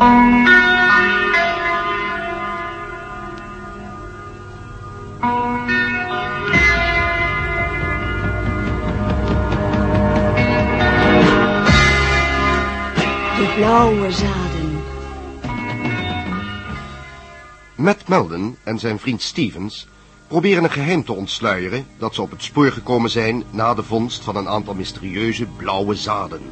De blauwe zaden. Matt Melden en zijn vriend Stevens proberen een geheim te ontsluieren dat ze op het spoor gekomen zijn na de vondst van een aantal mysterieuze blauwe zaden.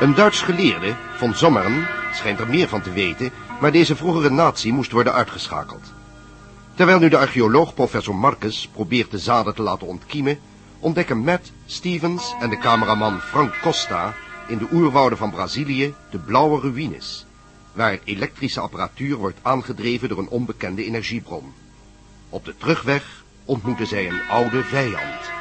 Een Duits geleerde, von Sommeren, schijnt er meer van te weten, maar deze vroegere nazi moest worden uitgeschakeld. Terwijl nu de archeoloog professor Marcus probeert de zaden te laten ontkiemen, ontdekken Matt, Stevens en de cameraman Frank Costa in de oerwouden van Brazilië de blauwe ruïnes, waar elektrische apparatuur wordt aangedreven door een onbekende energiebron. Op de terugweg ontmoeten zij een oude vijand.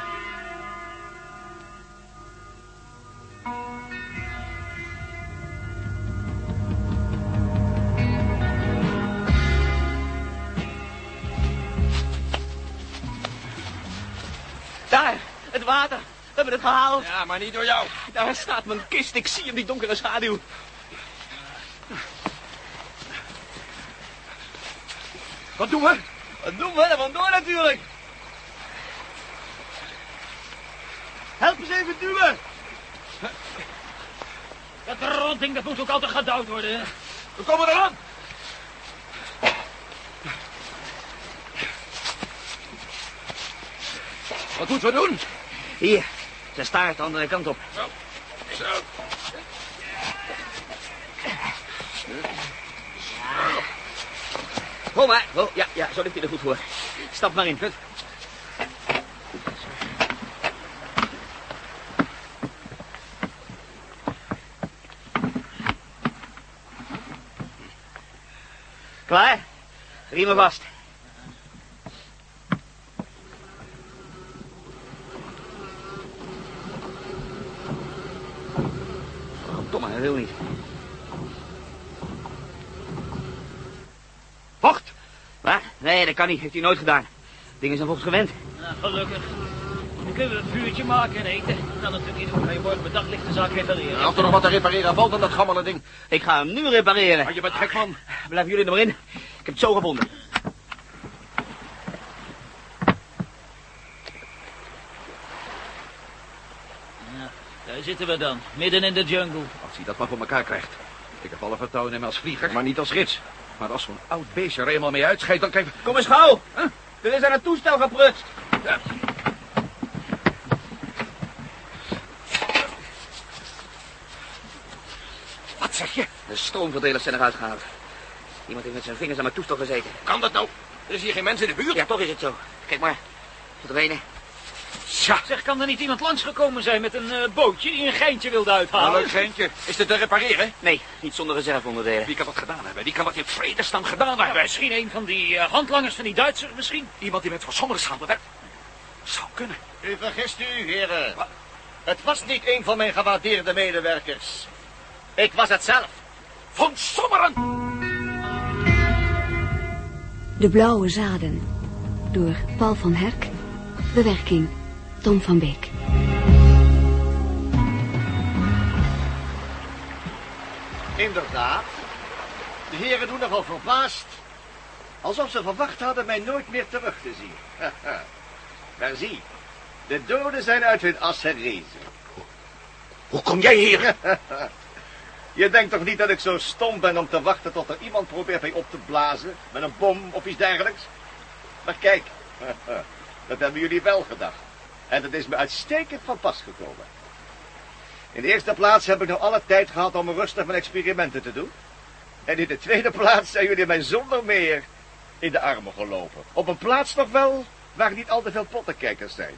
Het water. We hebben het gehaald. Ja, maar niet door jou. Daar staat mijn kist. Ik zie hem, die donkere schaduw. Wat doen we? Wat doen we? Er vandoor natuurlijk. Help eens even duwen. Dat rotding, dat moet ook altijd gedouwd worden. We komen eraan. Wat moeten we doen? Hier, zijn staart de andere kant op. Zo. Zo. Kom maar. Oh, ja, ja, zo ligt hij er goed voor. Stap maar in. Hup. Klaar? Riemen vast. Verdomme, hij wil niet. Vocht! Waar? Nee, dat kan niet. Heeft hij nooit gedaan. Dingen zijn volgens gewend. Nou, gelukkig. Dan kunnen we een vuurtje maken en eten. Nou, natuurlijk niet. Ga je morgen met daglicht de zaak repareren. Als er nog wat te repareren valt aan dat gammele ding. Ik ga hem nu repareren. Maar je bent gek, man. Blijven jullie er maar in. Ik heb het zo gevonden. Ja, daar zitten we dan. Midden in de jungle. Als hij dat maar voor elkaar krijgt. Ik heb alle vertrouwen in hem als vlieger, maar niet als gids. Maar als zo'n oud beestje er eenmaal mee uitscheidt, dan krijg ik... Kom eens gauw. Er is aan het toestel geprutst. Ja. Wat zeg je? De stroomverdelers zijn eruit gehaald. Iemand heeft met zijn vingers aan mijn toestel gezeten. Kan dat nou? Er is hier geen mens in de buurt. Ja, toch is het zo. Kijk maar. Verdwenen. Tja, Zeg, kan er niet iemand langsgekomen zijn met een eh, bootje die een geintje wilde uithalen? een leuk geintje. Is dit te repareren? Nee, niet zonder reserveonderdelen. Wie kan dat gedaan hebben? Wie kan dat in vredesnaam gedaan hebben? Misschien een van die eh, handlangers van die Duitsers, misschien? Iemand die met Van Sommeren samenwerkt? Zou kunnen. U vergist u, heren. Het was niet een van mijn gewaardeerde medewerkers. Ik was het zelf. Van Sommeren! De blauwe zaden. Door Paul van Herk. Bewerking Tom van Beek. Inderdaad. De heren doen nogal verbaasd. Alsof ze verwacht hadden mij nooit meer terug te zien. maar zie, de doden zijn uit hun as herrezen. Hoe kom jij hier? Je denkt toch niet dat ik zo stom ben om te wachten tot er iemand probeert mij op te blazen met een bom of iets dergelijks? Maar kijk, dat hebben jullie wel gedacht. En dat is me uitstekend van pas gekomen. In de eerste plaats heb ik nog alle tijd gehad om rustig mijn experimenten te doen. En in de tweede plaats zijn jullie mij zonder meer in de armen gelopen. Op een plaats nog wel waar niet al te veel pottenkijkers zijn.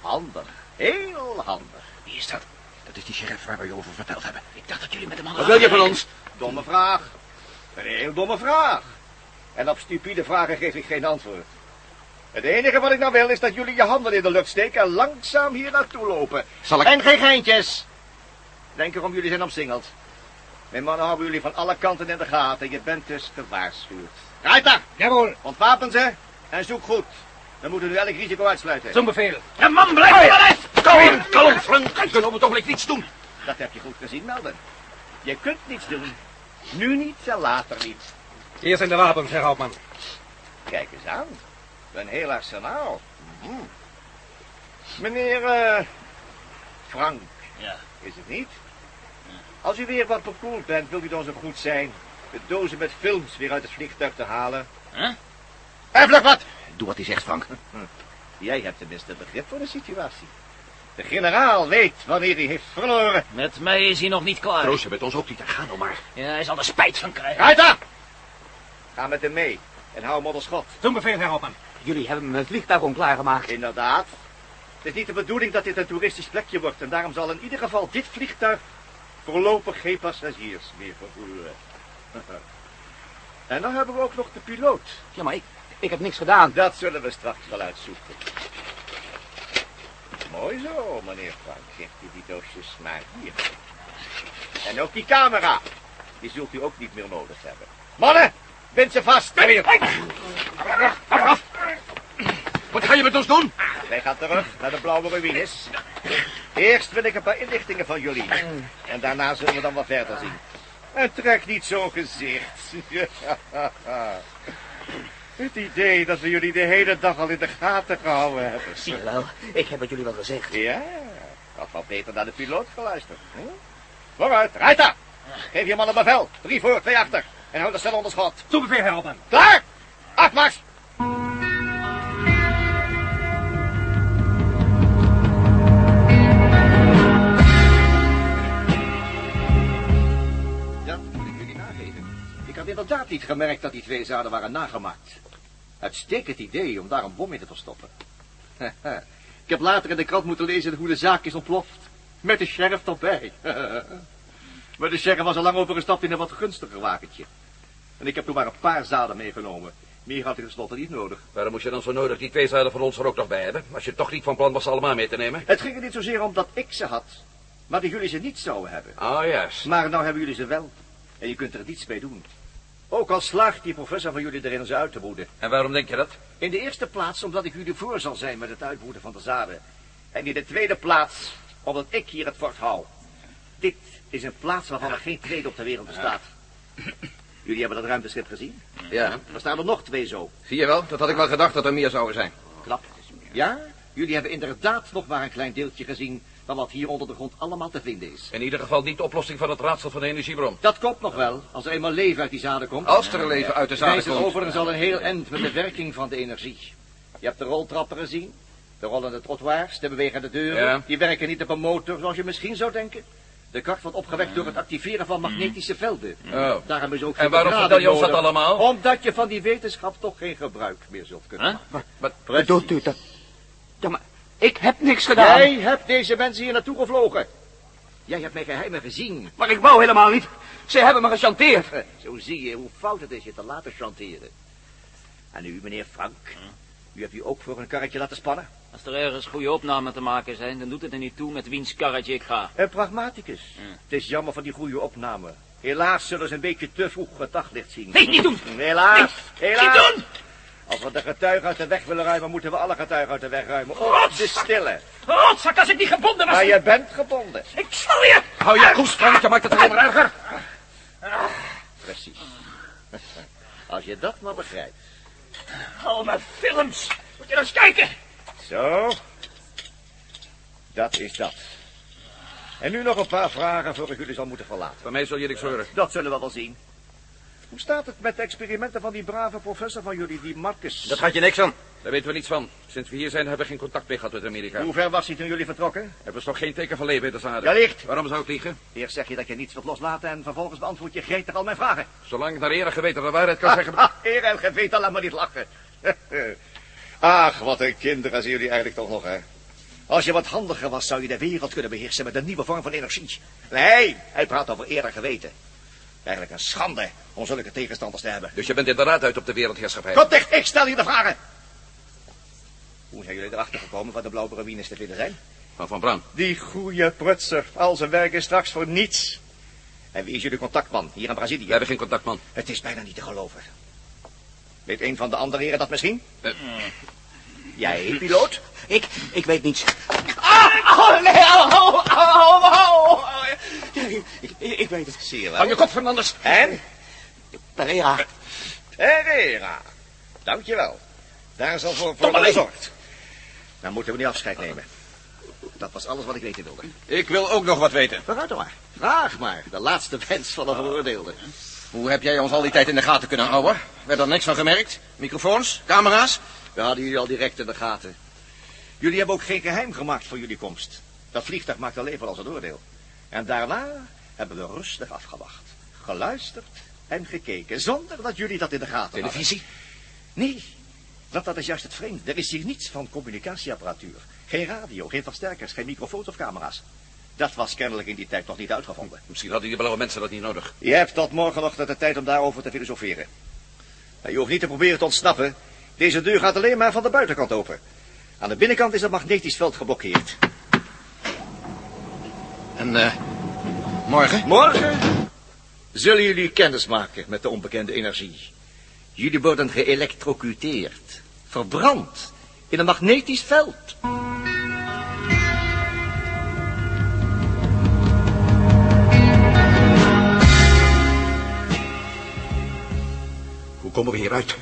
Handig, heel handig. Wie is dat? Dat is die sheriff waar we je over verteld hebben. Ik dacht dat jullie met hem Wat hadden... wil je van ons? Domme vraag. Een heel domme vraag. En op stupide vragen geef ik geen antwoord. Het enige wat ik nou wil is dat jullie je handen in de lucht steken en langzaam hier naartoe lopen. Zal ik... En geen geintjes. Denk erom, jullie zijn omsingeld. Mijn mannen houden jullie van alle kanten in de gaten. Je bent dus gewaarschuwd. Ruiter, Jawohl. ontwapen ze en zoek goed. We moeten nu elk risico uitsluiten. Zo'n bevel. En man, blijf er wel uit! Kalm, kalm, Frank. Ik kan op het ogenblik niets doen. Dat heb je goed gezien, Melden. Je kunt niets doen. Nu niet en later niet. Hier zijn de wapens, heer Houtman. Kijk eens aan. Een heel arsenaal. Mhm. Meneer eh, Frank, Ja. is het niet? Als u weer wat bekoeld bent, wilt u dan zo goed zijn de dozen met films weer uit het vliegtuig te halen? Huh? En vlug wat! Doe wat hij zegt, Frank. Jij hebt tenminste begrip voor de situatie. De generaal weet wanneer hij heeft verloren. Met mij is hij nog niet klaar. Troost je met ons ook niet. Ga nou maar. Ja, hij zal er spijt van krijgen. Ruiter! Ga met hem mee en hou hem onder schot. Toen heer Houtman. Jullie hebben mijn vliegtuig onklaargemaakt. Inderdaad. Het is niet de bedoeling dat dit een toeristisch plekje wordt en daarom zal in ieder geval dit vliegtuig voorlopig geen passagiers meer vervoeren. En dan hebben we ook nog de piloot. Ja, maar ik, ik heb niks gedaan. Dat zullen we straks wel uitzoeken. Mooi zo, meneer Frank. Geeft u die doosjes maar hier. En ook die camera. Die zult u ook niet meer nodig hebben. Mannen, bind ze vast. Wat ga je met ons doen? Wij gaan terug naar de blauwe ruïnes. Eerst wil ik een paar inlichtingen van jullie. En daarna zullen we dan wat verder zien. En trek niet zo'n gezicht. Het idee dat we jullie de hele dag al in de gaten gehouden hebben. Zie je wel, ik heb het jullie wel gezegd. Ja, had wel beter naar de piloot geluisterd. Hm? Vooruit, rijd daar! Geef je man een bevel. Drie voor, twee achter. En hou de cel onder schot. Toen bevel, heer Houtman. Klaar! Afmars! Niet gemerkt dat die twee zaden waren nagemaakt. Uitstekend idee om daar een bom in te verstoppen. ik heb later in de krant moeten lezen hoe de zaak is ontploft. Met de sheriff erbij. maar de sheriff was al lang overgestapt in een wat gunstiger wagentje. En ik heb toen maar een paar zaden meegenomen. Meer had ik tenslotte niet nodig. Waarom moest je dan zo nodig die twee zaden van ons er ook nog bij hebben? Als je toch niet van plan was ze allemaal mee te nemen? Het ging er niet zozeer om dat ik ze had, maar dat jullie ze niet zouden hebben. Ah, juist. Maar nou hebben jullie ze wel. En je kunt er niets mee doen. Ook al slaagt die professor van jullie erin ze uit te boeden. En waarom denk je dat? In de eerste plaats omdat ik jullie voor zal zijn met het uitboeden van de zaden. En in de tweede plaats omdat ik hier het fort hou. Dit is een plaats waarvan er geen tweede op de wereld bestaat. Jullie hebben dat ruimteschip gezien? Ja. Er staan er nog twee zo. Zie je wel? Dat had ik wel gedacht dat er meer zouden zijn. Klap. Ja, jullie hebben inderdaad nog maar een klein deeltje gezien van wat hier onder de grond allemaal te vinden is. In ieder geval niet de oplossing van het raadsel van de energiebron. Dat komt nog wel, als er eenmaal leven uit die zaden komt. Als er een leven uit de zaden Wijst het komt. overigens al een heel eind met de werking van de energie. Je hebt de roltrappen gezien, de rollende trottoirs, de bewegende deuren. Ja. Die werken niet op een motor, zoals je misschien zou denken. De kracht wordt opgewekt door het activeren van magnetische velden. Oh. Daarom is ook En geen waarom begraven vertel je ons dat allemaal? Omdat je van die wetenschap toch geen gebruik meer zult kunnen Huh? maken. Wat? Precies. Doet u dat? Ja, maar ik heb niks gedaan. Jij hebt deze mensen hier naartoe gevlogen. Jij hebt mijn geheimen gezien. Maar ik wou helemaal niet. Ze hebben me gechanteerd. Eh, Zo zie je hoe fout het is je te laten chanteren. En u, meneer Frank, u hebt u ook voor een karretje laten spannen? Als er ergens goede opnamen te maken zijn, dan doet het er niet toe met wiens karretje ik ga. Een pragmaticus. Het is jammer van die goede opname. Helaas zullen ze een beetje te vroeg het daglicht zien. Nee, niet doen! Helaas, helaas. Niet doen! Als we de getuigen uit de weg willen ruimen, moeten we alle getuigen uit de weg ruimen. Ook de stille. Rotzak, als ik niet gebonden was! Maar je bent gebonden. Ik zal je! Hou je koest, Frank, je maakt het alleen maar erger. Precies. Als je dat maar begrijpt. Al mijn films! Moet je nou eens kijken! Zo. Dat is dat. En nu nog een paar vragen voor ik jullie zal moeten verlaten. Van mij zul je niks horen. Dat zullen we wel zien. Hoe staat het met de experimenten van die brave professor van jullie, die Marcus? Dat gaat je niks aan. Daar weten we niets van. Sinds we hier zijn hebben we geen contact meer gehad met Amerika. Hoe ver was hij toen jullie vertrokken? Er was toch geen teken van leven in de zaden? Wellicht. Waarom zou ik liegen? Eerst zeg je dat je niets wilt loslaten en vervolgens beantwoord je gretig al mijn vragen. Zolang ik naar eer en geweten de waarheid kan zeggen... Ah, eer en geweten, laat maar niet lachen. Ach, wat een kinderen zijn jullie eigenlijk toch nog, hè? Als je wat handiger was, zou je de wereld kunnen beheersen met een nieuwe vorm van energie. Nee, hij praat over eer en geweten. Eigenlijk een schande om zulke tegenstanders te hebben. Dus je bent inderdaad uit op de wereldheerschappij. Kom dicht, ik stel je de vragen. Hoe zijn jullie erachter gekomen waar de blauwe ruïnes te vinden zijn? Van Van Braun. Die goeie prutser. Al zijn werk is straks voor niets. En wie is jullie contactman hier in Brazilië? We hebben geen contact, man. Het is bijna niet te geloven. Weet een van de andere heren dat misschien? Eh. Jij, piloot? Ik, ik weet niets. Ah! Oh, nee, oh, oh, oh, oh. Ik, ik, ik weet weten. Zie je wel. Hou je kop, Fernandes. En? Pereira. Herrera. Dankjewel. Daar is al voor, voor gezorgd. Dan moeten we nu afscheid nemen. Dat was alles wat ik weten wilde. Ik wil ook nog wat weten. Vooruit dan maar. Vraag maar. De laatste wens van een veroordeelde. Hoe heb jij ons al die tijd in de gaten kunnen houden? Werd er niks van gemerkt? Microfoons? Camera's? We hadden jullie al direct in de gaten. Jullie hebben ook geen geheim gemaakt voor jullie komst. Dat vliegtuig maakt alleen wel als een oordeel. En daarna hebben we rustig afgewacht. Geluisterd en gekeken, zonder dat jullie dat in de gaten hadden. Televisie? Nee, want dat is juist het vreemde. Er is hier niets van communicatieapparatuur. Geen radio, geen versterkers, geen microfoons of camera's. Dat was kennelijk in die tijd nog niet uitgevonden. Misschien hadden die blauwe mensen dat niet nodig. Je hebt tot morgenochtend de tijd om daarover te filosoferen. Maar je hoeft niet te proberen te ontsnappen. Deze deur gaat alleen maar van de buitenkant open. Aan de binnenkant is het magnetisch veld geblokkeerd. En, eh, morgen? Morgen zullen jullie kennis maken met de onbekende energie. Jullie worden geëlektrocuteerd, verbrand in een magnetisch veld. Hoe komen we hieruit?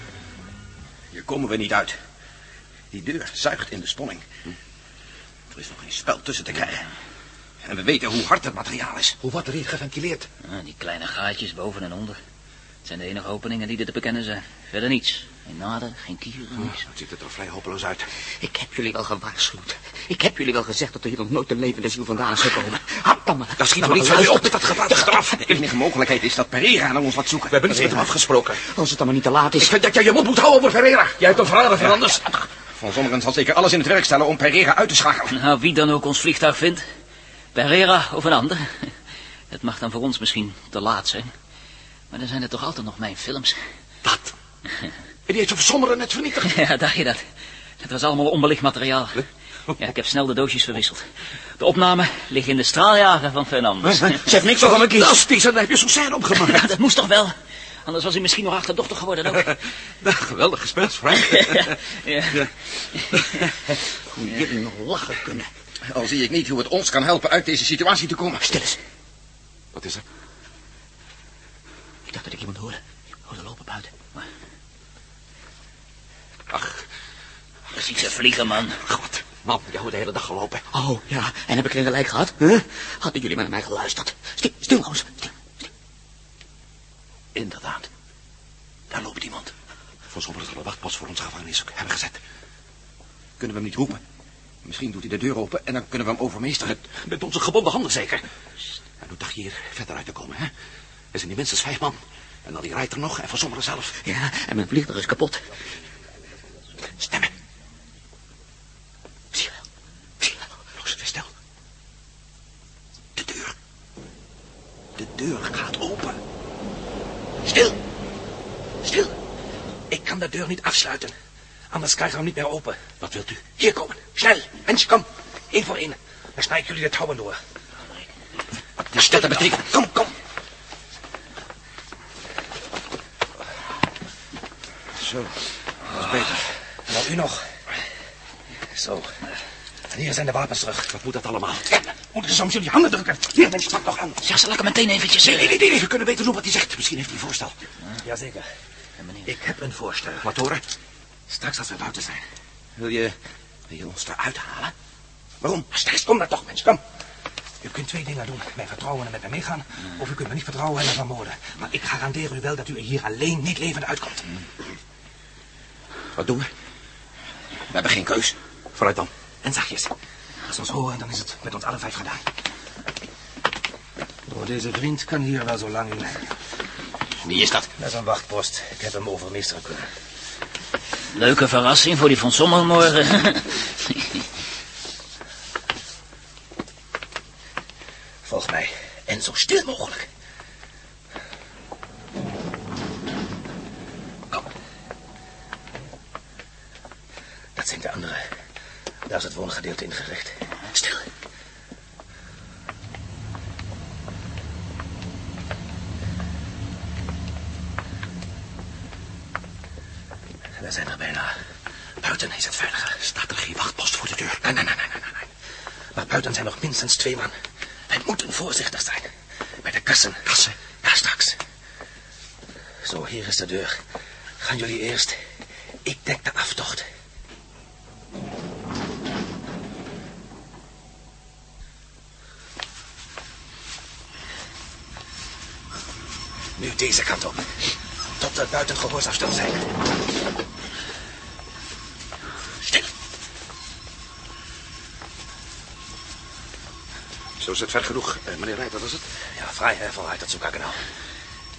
Hier komen we niet uit. Die deur zuigt in de sponning. Er is nog geen spel tussen te krijgen. En we weten hoe hard het materiaal is. Hoe wordt er hier geventileerd? Ah, die kleine gaatjes boven en onder. Het zijn de enige openingen die er te bekennen zijn. Verder niets. Geen naden, geen kieren, niks. Het ziet er toch vrij hopeloos uit. Ik heb jullie wel gewaarschuwd. Ik heb jullie wel gezegd dat er hier nog nooit een levende ziel vandaan is gekomen. Hap maar. Daar schieten we niet zo op met dat gepraat eraf. De enige mogelijkheid is dat Pereira naar ons wat zoeken. We hebben niets met hem afgesproken. Als het dan maar niet te laat Ik is. vind dat jij je mond moet houden over Ferreira. Jij hebt een verrader, Fernandes. Van sommigen zal zeker alles in het werk stellen om Pereira uit te schakelen. Nou, wie dan ook ons vliegtuig vindt. Pereira of een ander. Het mag dan voor ons misschien te laat zijn. Maar dan zijn er toch altijd nog mijn films. Wat? En die heeft zijn versommeren net vernietigd. Ja, dacht je dat? Het was allemaal onbelicht materiaal. Ja, ik heb snel de doosjes verwisseld. De opname ligt in de straaljager van Fernandes. Zeg niks over mijn kies. Is die, dan heb je zo'n scène opgemaakt. Ja, dat moest toch wel? Anders was hij misschien nog achterdochtig geworden ook. Nou, geweldig gespeeld, Frank. ja. Hoe jullie nog lachen kunnen. Al zie ik niet hoe het ons kan helpen uit deze situatie te komen. Stil eens. Wat is er? Ik dacht dat ik iemand hoorde. Ik hoorde lopen buiten. Maar Ach, Je ziet ze vliegen, man. god. Man, jij hebt de hele dag gelopen. Oh, ja. En heb ik geen gelijk gehad? Huh? Hadden jullie maar naar mij geluisterd? Stil, stil nou eens. Stil, stil. Inderdaad. Daar loopt iemand. Van sommigen zal een wachtpost voor onze gevangenis hebben gezet. Kunnen we hem niet roepen? Misschien doet hij de deur open en dan kunnen we hem overmeesteren. Met onze gebonden handen zeker. En hoe dacht je hier verder uit te komen, hè? Er zijn die minstens vijf man. En dan die rijdt er nog en van sommigen zelf. Ja, en mijn vliegtuig is kapot. Stemmen. Zie je wel. Zie je wel. Wees stil. De deur. De deur gaat open. Stil. Stil. Ik kan de deur niet afsluiten. Anders krijgen we hem niet meer open. Wat wilt u? Hier komen. Snel. Mensen, kom. Eén voor één. Dan snij ik jullie de touwen door. Wat is dat betekent? Kom, kom. Zo, dat is beter. Nou, u nog. Zo. En hier zijn de wapens terug. Wat moet dat allemaal? Ja, moeten ze soms jullie handen drukken? Hier, mensen, pak nog aan. Ja, zal ik hem meteen eventjes... Nee, nee, nee, nee, we kunnen beter doen wat hij zegt. Misschien heeft hij een voorstel. Jazeker. Ik heb een voorstel. Wat horen? Straks als we buiten zijn. Wil je, wil je ons eruit halen? Waarom? Straks, kom dan toch, mensen, kom. U kunt twee dingen doen. Mij vertrouwen en met mij meegaan. Of u kunt me niet vertrouwen en me vermoorden. Maar ik garandeer u wel dat u er hier alleen niet levend uitkomt. Wat doen we? We hebben geen keus. Vooruit dan. En zachtjes. Als ze ons horen, dan is het met ons alle vijf gedaan. Oh, deze vriend kan hier wel zo lang in. Wie is dat? Dat is een wachtpost. Ik heb hem overmeesteren kunnen. Leuke verrassing voor die van Sommer morgen. Volg mij. En zo stil mogelijk. Kom. Dat zijn de anderen. Daar is het woongedeelte ingericht. Stil. We zijn er bijna. Buiten is het veiliger. Staat er geen wachtpost voor de deur? Nee, nee, nee, nee, nee. Maar buiten zijn nog minstens twee man. Wij moeten voorzichtig zijn. Bij de kassen. Kassen? Ja, straks. Zo, hier is de deur. Gaan jullie eerst. Ik dek de aftocht. Nu deze kant op. Tot we buiten gehoorsafstand zijn. Zo is het ver genoeg. Eh, meneer Rijt, wat is het? Ja, Freiherr von Heitertzu genau.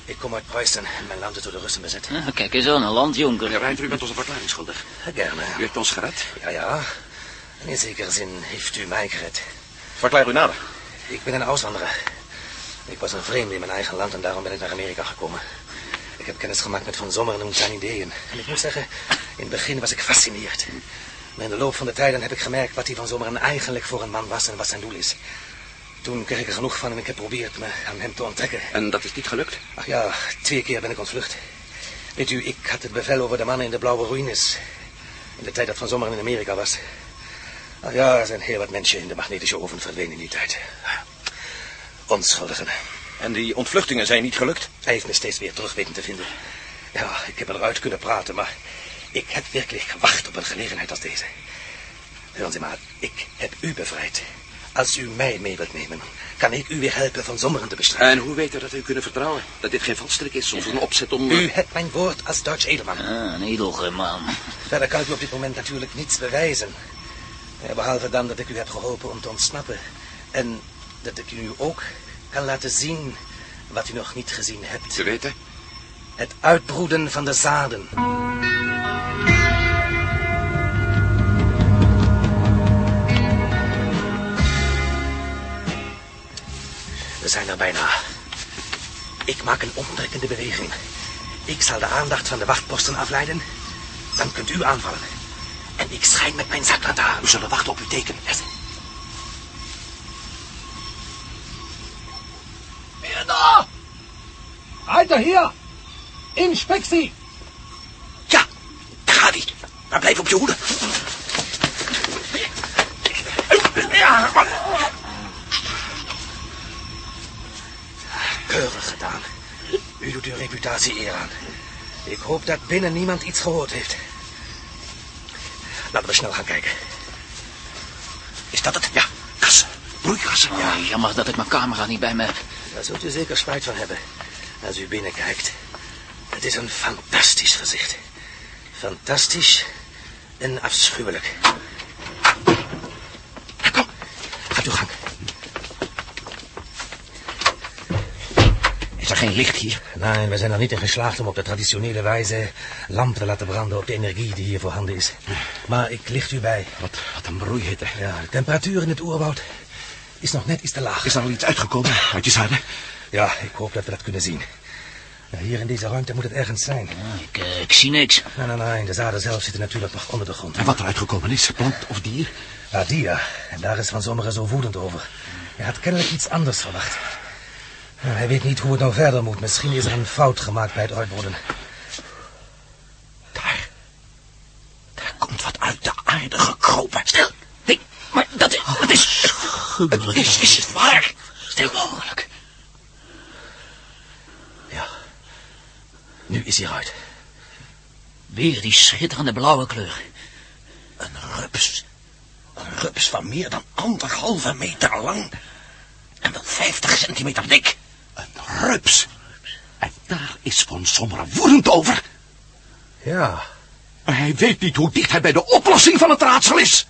Ik kom uit Preußen en mijn land is door de Russen bezet. Ah, kijk eens aan, een landjonker. Meneer Rijt, u bent ons een verklaring schuldig. Gerne. U heeft ons gered. Ja, ja. En in zekere zin heeft u mij gered. Verklaar u nader. Ik ben een uitwanderer. Ik was een vreemde in mijn eigen land en daarom ben ik naar Amerika gekomen. Ik heb kennis gemaakt met Van Zommeren en zijn ideeën. En ik moet zeggen, in het begin was ik gefascineerd. Maar in de loop van de tijden heb ik gemerkt wat die Van Zommeren eigenlijk voor een man was en wat zijn doel is. Toen kreeg ik er genoeg van en ik heb geprobeerd me aan hem te onttrekken. En dat is niet gelukt? Ach ja, twee keer ben ik ontvlucht. Weet u, ik had het bevel over de mannen in de blauwe ruïnes. In de tijd dat Van Zommeren in Amerika was. Ach ja, er zijn heel wat mensen in de magnetische oven verdwenen in die tijd. Onschuldigen. En die ontvluchtingen zijn niet gelukt? Hij heeft me steeds weer terug weten te vinden. Ja, ik heb eruit kunnen praten, maar ik heb werkelijk gewacht op een gelegenheid als deze. Hören Sie maar, ik heb u bevrijd. Als u mij mee wilt nemen, kan ik u weer helpen van Zommeren te bestrijden. En hoe weet u dat u kunnen vertrouwen? Dat dit geen valstrik is of een opzet om... U hebt mijn woord als Duits edelman. Ah, een edelgeman. Verder kan ik u op dit moment natuurlijk niets bewijzen. Eh, Behalve dan dat ik u heb geholpen om te ontsnappen. En dat ik u nu ook kan laten zien wat u nog niet gezien hebt. Te weten? Het uitbroeden van de zaden. We zijn er bijna. Ik maak een omtrekkende beweging. Ik zal de aandacht van de wachtposten afleiden. Dan kunt u aanvallen. En ik schijn met mijn zaklantaarn. We zullen wachten op uw teken. Wer da? Alter, hier! Inspektie! Ja, daar gaat hij. Maar blijf op je hoede. Doet uw reputatie eer aan. Ik hoop dat binnen niemand iets gehoord heeft. Laten we snel gaan kijken. Is dat het? Ja, kassen. Broeikassen. Ja, jammer dat ik mijn camera niet bij me heb. daar zult u zeker spijt van hebben. Als u binnenkijkt. Het is een fantastisch gezicht. Fantastisch en afschuwelijk. Kom, gaat uw gang. Is er geen licht hier? Nee, we zijn er niet in geslaagd om op de traditionele wijze lampen te laten branden op de energie die hier voorhanden is. Maar ik licht u bij. Wat, wat een broeihitte. Ja, de temperatuur in het oerwoud is nog net iets te laag. Is er al iets uitgekomen uit je zaden? Ja, ik hoop dat we dat kunnen zien. Ja, hier in deze ruimte moet het ergens zijn. Ik, eh, ik zie niks. Nee, nee, nee, de zaden zelf zitten natuurlijk nog onder de grond. En wat er uitgekomen is, plant of dier? Ja, die ja. En daar is Van Zommeren zo woedend over. Hij had kennelijk iets anders verwacht. Ja, hij weet niet hoe het nou verder moet. Misschien is er een fout gemaakt bij het uitbroeden. Daar. Daar komt wat uit de aarde gekropen. Stil. Nee, maar dat is... Dat is... Het is, is het waar? Stil mogelijk. Ja. Nu is hij eruit. Weer die schitterende blauwe kleur. Een rups. Een rups van meer dan anderhalve meter lang. En wel vijftig centimeter dik. Rups. En daar is Van Sommeren woedend over. Ja. Maar hij weet niet hoe dicht hij bij de oplossing van het raadsel is.